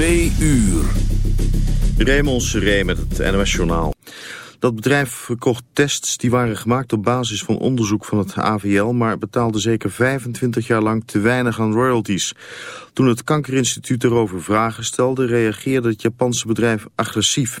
Twee uur. Raymond Seré met het NOS Journaal. Dat bedrijf verkocht tests die waren gemaakt op basis van onderzoek van het AVL... maar betaalde zeker 25 jaar lang te weinig aan royalties. Toen het Kankerinstituut erover vragen stelde... reageerde het Japanse bedrijf agressief.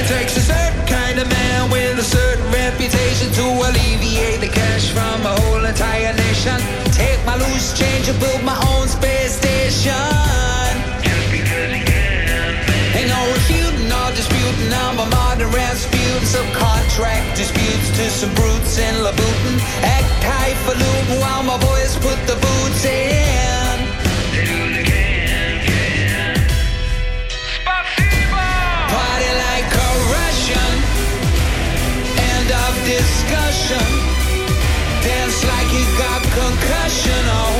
It takes a certain kind of man with a certain reputation to alleviate the cash from a whole entire nation. Take my loose change and build my own space station. Just because he can. Ain't no refuting or disputing. I'm a modern Rasputin. Some contract disputes to some brutes in Louboutin. Act high highfalutin while my boys put the boots in. professional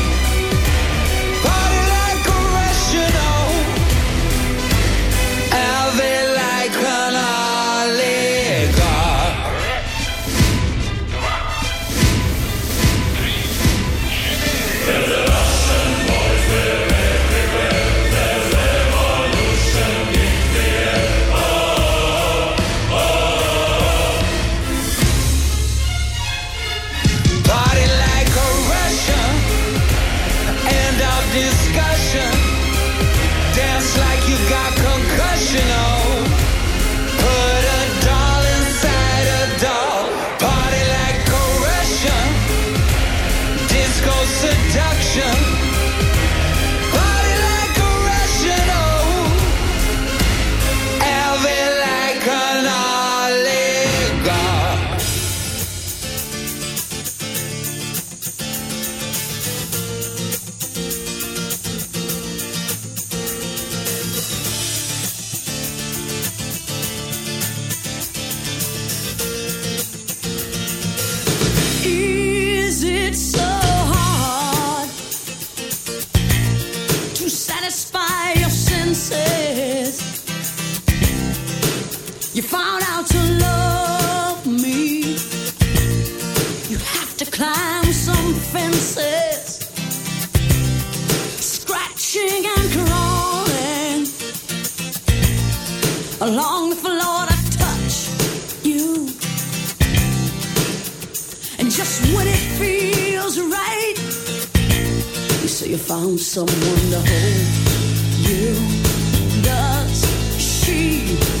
you found someone to hold you. Does she?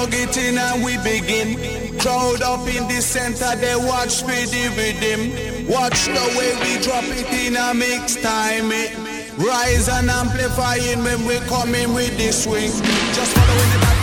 plug it in and we begin. Crowd up in the center, they watch for the rhythm. Watch the way we drop it in a mix time. It rise and amplifying when we come in with the swing. Just following the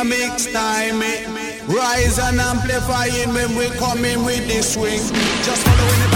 it mix time. eh. Rise and amplifying when we come in with the swing. Just following the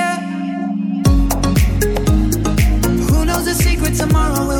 Ya. Who knows the secret tomorrow will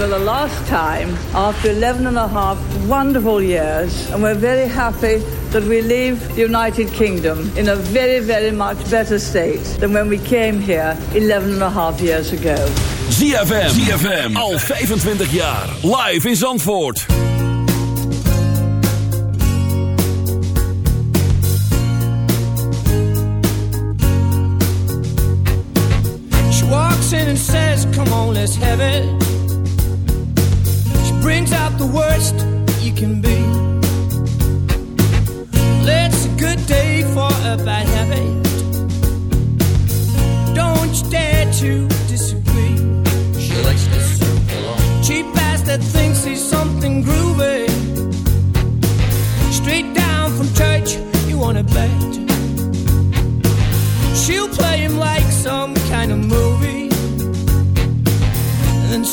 For the last time after 11 and a half wonderful years, and we're very happy that we leave the United Kingdom in a very, very much better state than when we came here 11 and a half years ago. ZFM. ZFM. Al 25 jaar. Live in Zandvoort. She walks in and says, Come on, let's have it.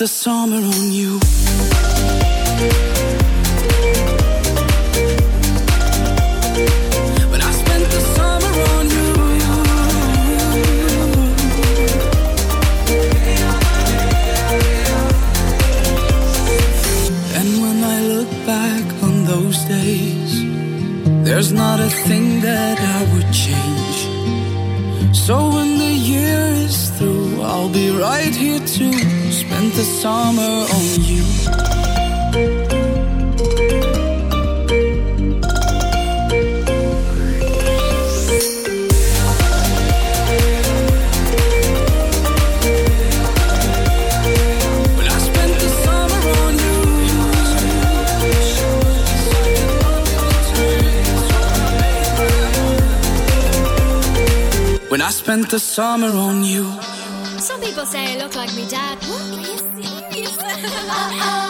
the summer on you. spent the summer on you. Some people say I look like me dad. What? Are you serious?